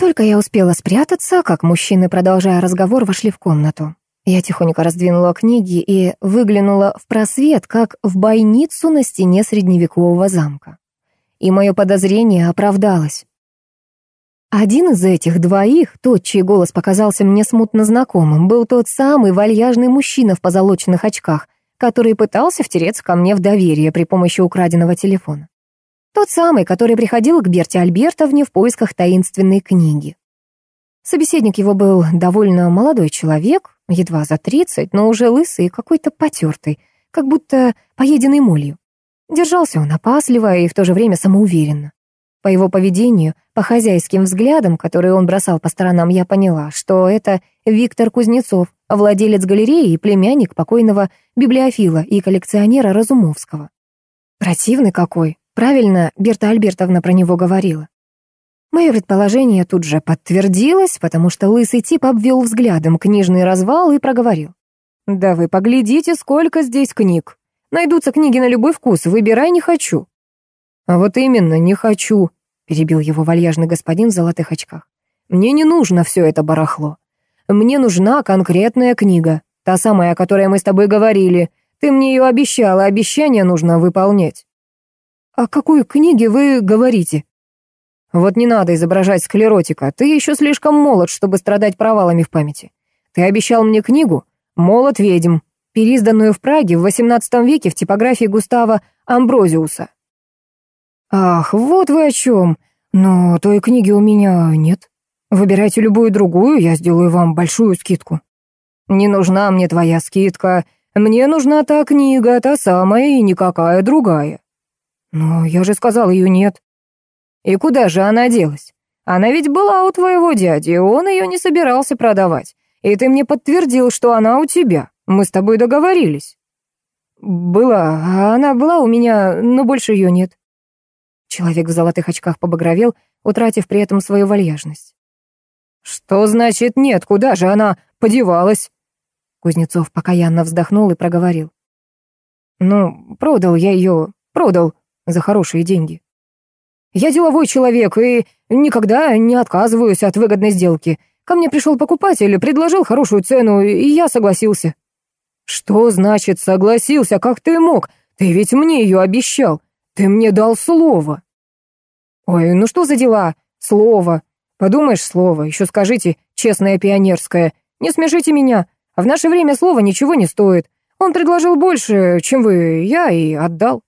Только я успела спрятаться, как мужчины, продолжая разговор, вошли в комнату. Я тихонько раздвинула книги и выглянула в просвет, как в бойницу на стене средневекового замка. И мое подозрение оправдалось. Один из этих двоих, тот, чей голос показался мне смутно знакомым, был тот самый вальяжный мужчина в позолоченных очках, который пытался втереться ко мне в доверие при помощи украденного телефона. Тот самый, который приходил к Берте Альбертовне в поисках таинственной книги. Собеседник его был довольно молодой человек, едва за тридцать, но уже лысый и какой-то потертый, как будто поеденный молью. Держался он опасливо и в то же время самоуверенно. По его поведению, по хозяйским взглядам, которые он бросал по сторонам, я поняла, что это Виктор Кузнецов, владелец галереи и племянник покойного библиофила и коллекционера Разумовского. Противный какой. Правильно Берта Альбертовна про него говорила. Мое предположение тут же подтвердилось, потому что лысый тип обвел взглядом книжный развал и проговорил. «Да вы поглядите, сколько здесь книг. Найдутся книги на любой вкус, выбирай не хочу». «А вот именно, не хочу», — перебил его вальяжный господин в золотых очках. «Мне не нужно все это барахло. Мне нужна конкретная книга, та самая, о которой мы с тобой говорили. Ты мне ее обещала, обещание нужно выполнять». «О какой книге вы говорите?» «Вот не надо изображать склеротика, ты еще слишком молод, чтобы страдать провалами в памяти. Ты обещал мне книгу «Молот ведьм», переизданную в Праге в XVIII веке в типографии Густава Амброзиуса. «Ах, вот вы о чем. Но той книги у меня нет. Выбирайте любую другую, я сделаю вам большую скидку». «Не нужна мне твоя скидка. Мне нужна та книга, та самая и никакая другая». «Но я же сказал, ее нет». «И куда же она делась? Она ведь была у твоего дяди, он ее не собирался продавать. И ты мне подтвердил, что она у тебя. Мы с тобой договорились». «Была, она была у меня, но больше ее нет». Человек в золотых очках побагровел, утратив при этом свою вальяжность. «Что значит нет? Куда же она подевалась?» Кузнецов покаянно вздохнул и проговорил. «Ну, продал я ее, продал за хорошие деньги. Я деловой человек и никогда не отказываюсь от выгодной сделки. Ко мне пришел покупатель, предложил хорошую цену, и я согласился». «Что значит согласился? Как ты мог? Ты ведь мне ее обещал. Ты мне дал слово. Ой, ну что за дела? Слово. Подумаешь, слово. Еще скажите, честное пионерское. Не смешите меня. А в наше время слово ничего не стоит. Он предложил больше, чем вы, я и отдал.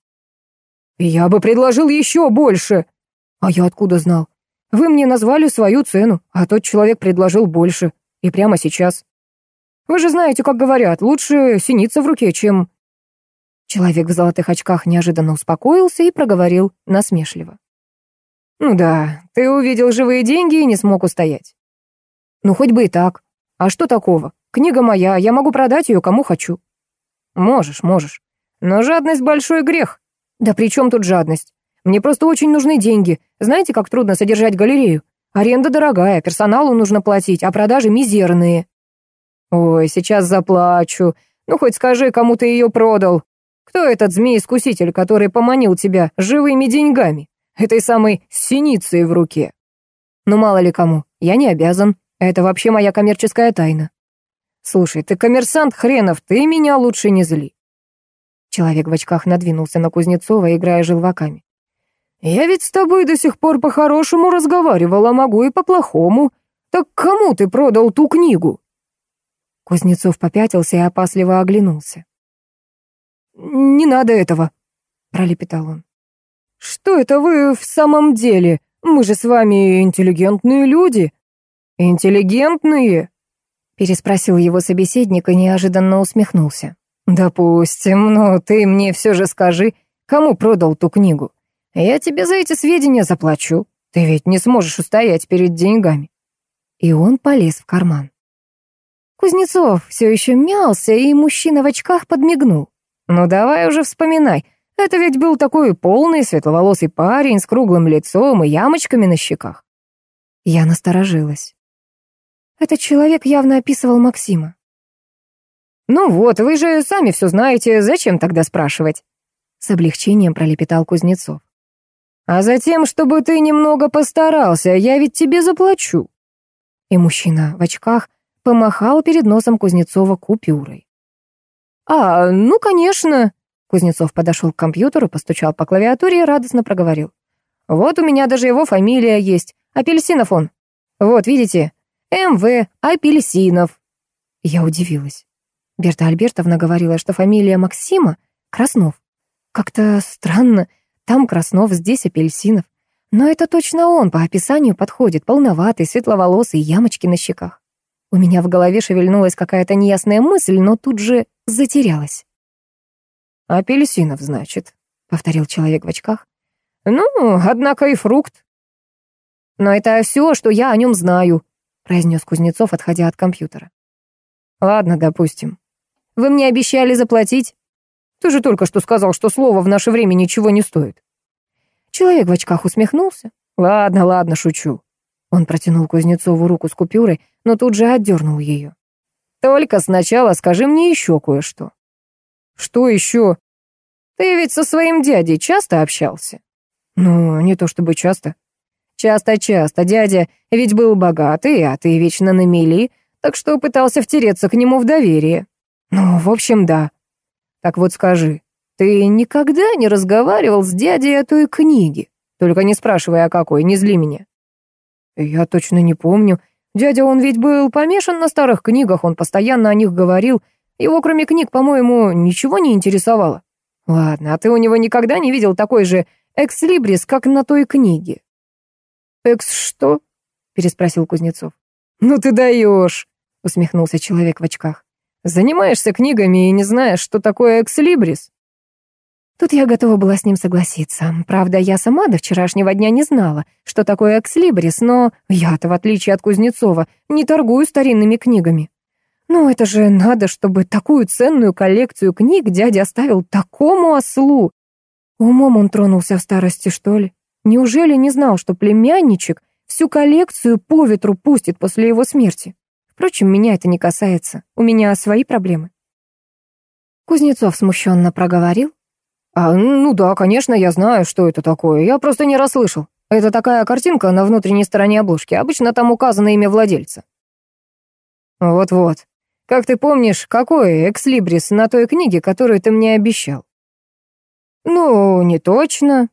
Я бы предложил еще больше. А я откуда знал? Вы мне назвали свою цену, а тот человек предложил больше. И прямо сейчас. Вы же знаете, как говорят, лучше синица в руке, чем Человек в золотых очках неожиданно успокоился и проговорил насмешливо. «Ну да, ты увидел живые деньги и не смог устоять». «Ну, хоть бы и так. А что такого? Книга моя, я могу продать ее кому хочу». «Можешь, можешь. Но жадность — большой грех». «Да при чем тут жадность? Мне просто очень нужны деньги. Знаете, как трудно содержать галерею? Аренда дорогая, персоналу нужно платить, а продажи мизерные». «Ой, сейчас заплачу. Ну, хоть скажи, кому ты ее продал. Кто этот змей-искуситель, который поманил тебя живыми деньгами? Этой самой синицей в руке? Ну, мало ли кому, я не обязан. Это вообще моя коммерческая тайна. Слушай, ты коммерсант хренов, ты меня лучше не зли. Человек в очках надвинулся на Кузнецова, играя желваками. «Я ведь с тобой до сих пор по-хорошему разговаривала, могу и по-плохому. Так кому ты продал ту книгу?» Кузнецов попятился и опасливо оглянулся. «Не надо этого», — пролепетал он. «Что это вы в самом деле? Мы же с вами интеллигентные люди». «Интеллигентные?» — переспросил его собеседник и неожиданно усмехнулся. «Допустим, но ты мне все же скажи, кому продал ту книгу? Я тебе за эти сведения заплачу. Ты ведь не сможешь устоять перед деньгами». И он полез в карман. Кузнецов все еще мялся, и мужчина в очках подмигнул. Ну давай уже вспоминай. Это ведь был такой полный светловолосый парень с круглым лицом и ямочками на щеках. Я насторожилась. Этот человек явно описывал Максима. «Ну вот, вы же сами все знаете, зачем тогда спрашивать?» С облегчением пролепетал Кузнецов. «А затем, чтобы ты немного постарался, я ведь тебе заплачу». И мужчина в очках помахал перед носом Кузнецова купюрой. «А, ну, конечно!» Кузнецов подошел к компьютеру, постучал по клавиатуре и радостно проговорил. «Вот у меня даже его фамилия есть. Апельсинов он. Вот, видите? МВ Апельсинов». Я удивилась. Берта Альбертовна говорила, что фамилия Максима — Краснов. Как-то странно. Там Краснов, здесь Апельсинов. Но это точно он, по описанию подходит, полноватый, светловолосый, ямочки на щеках. У меня в голове шевельнулась какая-то неясная мысль, но тут же затерялась. «Апельсинов, значит», — повторил человек в очках. «Ну, однако и фрукт». «Но это все, что я о нем знаю», — произнес Кузнецов, отходя от компьютера. «Ладно, допустим. Вы мне обещали заплатить. Ты же только что сказал, что слово в наше время ничего не стоит». Человек в очках усмехнулся. «Ладно, ладно, шучу». Он протянул Кузнецову руку с купюрой, но тут же отдернул ее. «Только сначала скажи мне еще кое-что». «Что еще?» «Ты ведь со своим дядей часто общался?» «Ну, не то чтобы часто». «Часто-часто. Дядя ведь был богатый, а ты вечно на мели, так что пытался втереться к нему в доверие». «Ну, в общем, да». Так вот скажи, ты никогда не разговаривал с дядей о той книге? Только не спрашивай, о какой, не зли меня. Я точно не помню. Дядя, он ведь был помешан на старых книгах, он постоянно о них говорил. Его, кроме книг, по-моему, ничего не интересовало. Ладно, а ты у него никогда не видел такой же экслибрис, как на той книге? Экс что? Переспросил Кузнецов. Ну ты даешь, усмехнулся человек в очках. Занимаешься книгами и не знаешь, что такое экслибрис? Тут я готова была с ним согласиться. Правда, я сама до вчерашнего дня не знала, что такое экслибрис, но я-то, в отличие от Кузнецова, не торгую старинными книгами. Ну, это же надо, чтобы такую ценную коллекцию книг дядя оставил такому ослу. Умом он тронулся в старости, что ли? Неужели не знал, что племянничек всю коллекцию по ветру пустит после его смерти? Впрочем, меня это не касается. У меня свои проблемы. Кузнецов смущенно проговорил. «А, ну да, конечно, я знаю, что это такое. Я просто не расслышал. Это такая картинка на внутренней стороне обложки. Обычно там указано имя владельца». «Вот-вот. Как ты помнишь, какой экслибрис на той книге, которую ты мне обещал?» «Ну, не точно».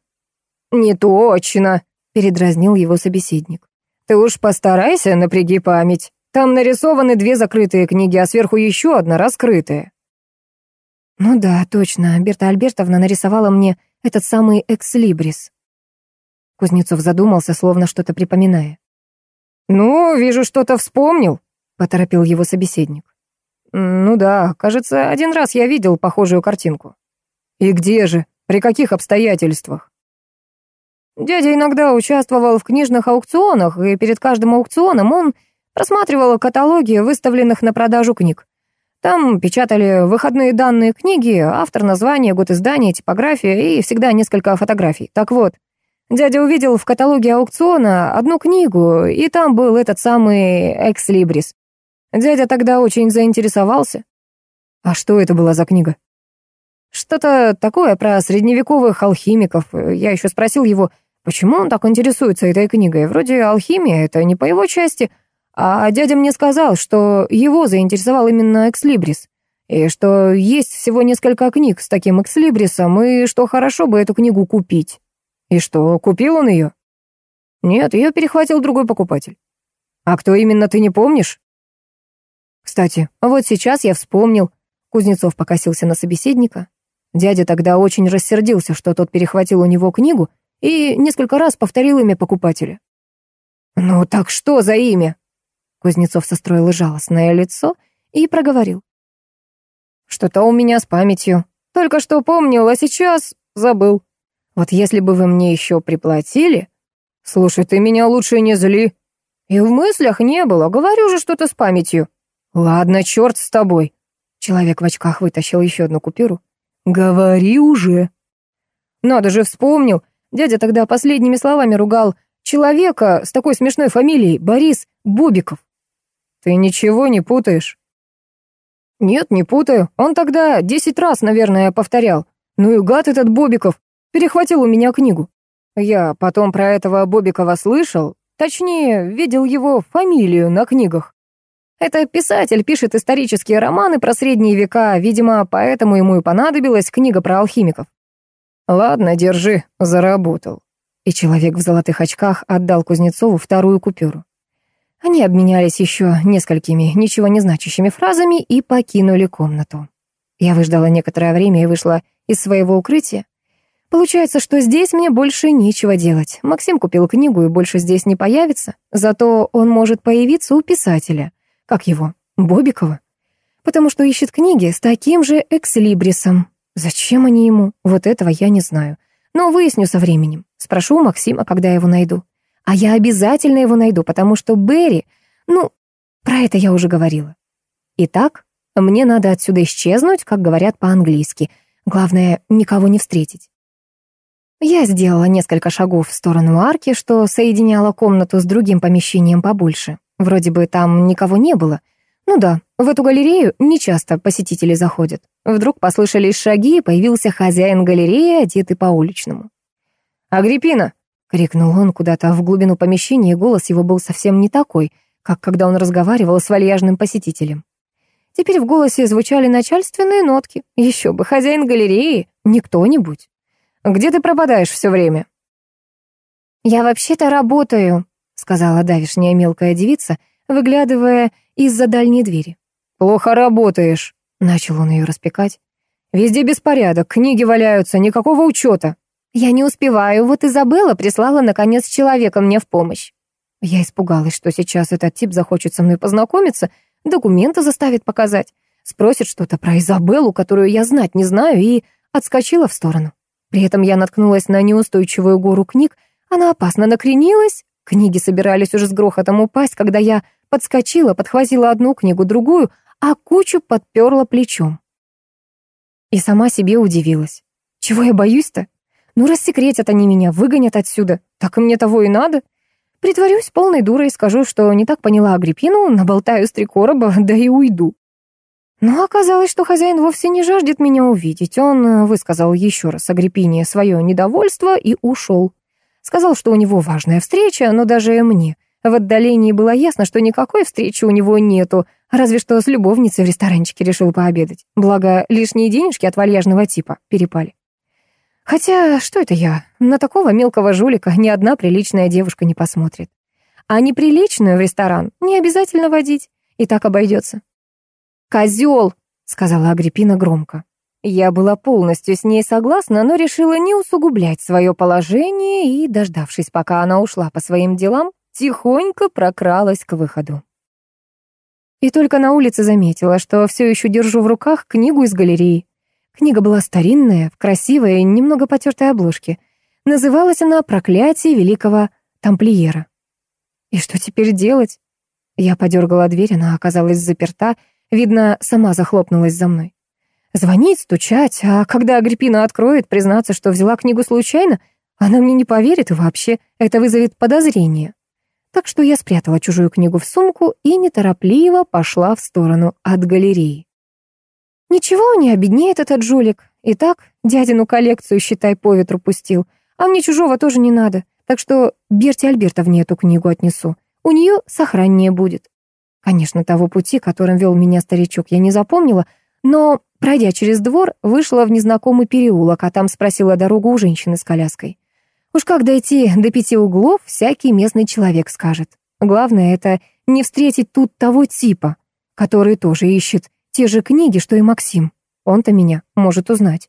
«Не точно», — передразнил его собеседник. «Ты уж постарайся, напряги память». Там нарисованы две закрытые книги, а сверху еще одна раскрытая. Ну да, точно, Берта Альбертовна нарисовала мне этот самый экслибрис. Кузнецов задумался, словно что-то припоминая. «Ну, вижу, что-то вспомнил», — поторопил его собеседник. «Ну да, кажется, один раз я видел похожую картинку». «И где же? При каких обстоятельствах?» Дядя иногда участвовал в книжных аукционах, и перед каждым аукционом он Просматривала каталоги выставленных на продажу книг. Там печатали выходные данные книги, автор, название, год издания, типография и всегда несколько фотографий. Так вот, дядя увидел в каталоге аукциона одну книгу, и там был этот самый «Экслибрис». Дядя тогда очень заинтересовался. А что это была за книга? Что-то такое про средневековых алхимиков. Я еще спросил его, почему он так интересуется этой книгой. Вроде алхимия — это не по его части, а дядя мне сказал, что его заинтересовал именно экслибрис, и что есть всего несколько книг с таким экслибрисом, и что хорошо бы эту книгу купить. И что, купил он ее? Нет, ее перехватил другой покупатель. А кто именно, ты не помнишь? Кстати, вот сейчас я вспомнил. Кузнецов покосился на собеседника. Дядя тогда очень рассердился, что тот перехватил у него книгу и несколько раз повторил имя покупателя. «Ну так что за имя?» Кузнецов состроил жалостное лицо и проговорил. «Что-то у меня с памятью. Только что помнил, а сейчас забыл. Вот если бы вы мне еще приплатили...» «Слушай, ты меня лучше не зли. И в мыслях не было, говорю же что-то с памятью». «Ладно, черт с тобой». Человек в очках вытащил еще одну купюру. «Говори уже». «Надо же, вспомнил. Дядя тогда последними словами ругал человека с такой смешной фамилией, Борис Бобиков. Ты ничего не путаешь? Нет, не путаю. Он тогда десять раз, наверное, повторял. Ну и гад этот Бобиков. Перехватил у меня книгу. Я потом про этого Бобикова слышал, точнее, видел его фамилию на книгах. Это писатель пишет исторические романы про средние века, видимо, поэтому ему и понадобилась книга про алхимиков. Ладно, держи, заработал. И человек в золотых очках отдал Кузнецову вторую купюру. Они обменялись еще несколькими ничего не значащими фразами и покинули комнату. Я выждала некоторое время и вышла из своего укрытия. Получается, что здесь мне больше нечего делать. Максим купил книгу и больше здесь не появится, зато он может появиться у писателя. Как его? Бобикова? Потому что ищет книги с таким же экслибрисом. Зачем они ему? Вот этого я не знаю. Но выясню со временем. Спрошу у Максима, когда я его найду. А я обязательно его найду, потому что Берри... Ну, про это я уже говорила. Итак, мне надо отсюда исчезнуть, как говорят по-английски. Главное, никого не встретить. Я сделала несколько шагов в сторону арки, что соединяла комнату с другим помещением побольше. Вроде бы там никого не было. Ну да, в эту галерею нечасто посетители заходят. Вдруг послышались шаги, и появился хозяин галереи, одетый по-уличному. «Агриппина!» — крикнул он куда-то в глубину помещения, и голос его был совсем не такой, как когда он разговаривал с вальяжным посетителем. Теперь в голосе звучали начальственные нотки. Еще бы, хозяин галереи, не кто-нибудь. Где ты пропадаешь все время?» «Я вообще-то работаю», — сказала давишняя мелкая девица, выглядывая из-за дальней двери. «Плохо работаешь», — начал он ее распекать. «Везде беспорядок, книги валяются, никакого учета». «Я не успеваю, вот Изабелла прислала, наконец, человека мне в помощь». Я испугалась, что сейчас этот тип захочет со мной познакомиться, документы заставит показать, спросит что-то про Изабеллу, которую я знать не знаю, и отскочила в сторону. При этом я наткнулась на неустойчивую гору книг, она опасно накренилась, книги собирались уже с грохотом упасть, когда я подскочила, подхватила одну книгу, другую, а кучу подперла плечом. И сама себе удивилась. Чего я боюсь-то? Ну, рассекретят они меня, выгонят отсюда. Так и мне того и надо. Притворюсь полной дурой и скажу, что не так поняла Агриппину, наболтаю с три короба, да и уйду. Но оказалось, что хозяин вовсе не жаждет меня увидеть. Он э, высказал еще раз Агриппине свое недовольство и ушел. Сказал, что у него важная встреча, но даже мне в отдалении было ясно, что никакой встречи у него нету, разве что с любовницей в ресторанчике решил пообедать. Благо, лишние денежки от вальяжного типа перепали. Хотя, что это я? На такого мелкого жулика ни одна приличная девушка не посмотрит. А неприличную в ресторан не обязательно водить, и так обойдется. «Козел!» — сказала Агриппина громко. Я была полностью с ней согласна, но решила не усугублять свое положение и, дождавшись, пока она ушла по своим делам, тихонько прокралась к выходу. И только на улице заметила, что все еще держу в руках книгу из галереи. Книга была старинная, в красивой и немного потертой обложке. Называлась она «Проклятие великого тамплиера». И что теперь делать? Я подергала дверь, она оказалась заперта, Видно, сама захлопнулась за мной. Звонить, стучать, а когда Агриппина откроет, признаться, что взяла книгу случайно, она мне не поверит и вообще это вызовет подозрение. Так что я спрятала чужую книгу в сумку и неторопливо пошла в сторону от галереи. Ничего, не обеднеет этот жулик. И так дядину коллекцию, считай, по ветру пустил. А мне чужого тоже не надо. Так что Берти Альбертовне эту книгу отнесу. У нее сохраннее будет. Конечно, того пути, которым вел меня старичок, я не запомнила, но, пройдя через двор, вышла в незнакомый переулок, а там спросила дорогу у женщины с коляской. Уж как дойти до пяти углов, всякий местный человек скажет. Главное — это не встретить тут того типа, который тоже ищет те же книги, что и Максим. Он-то меня может узнать.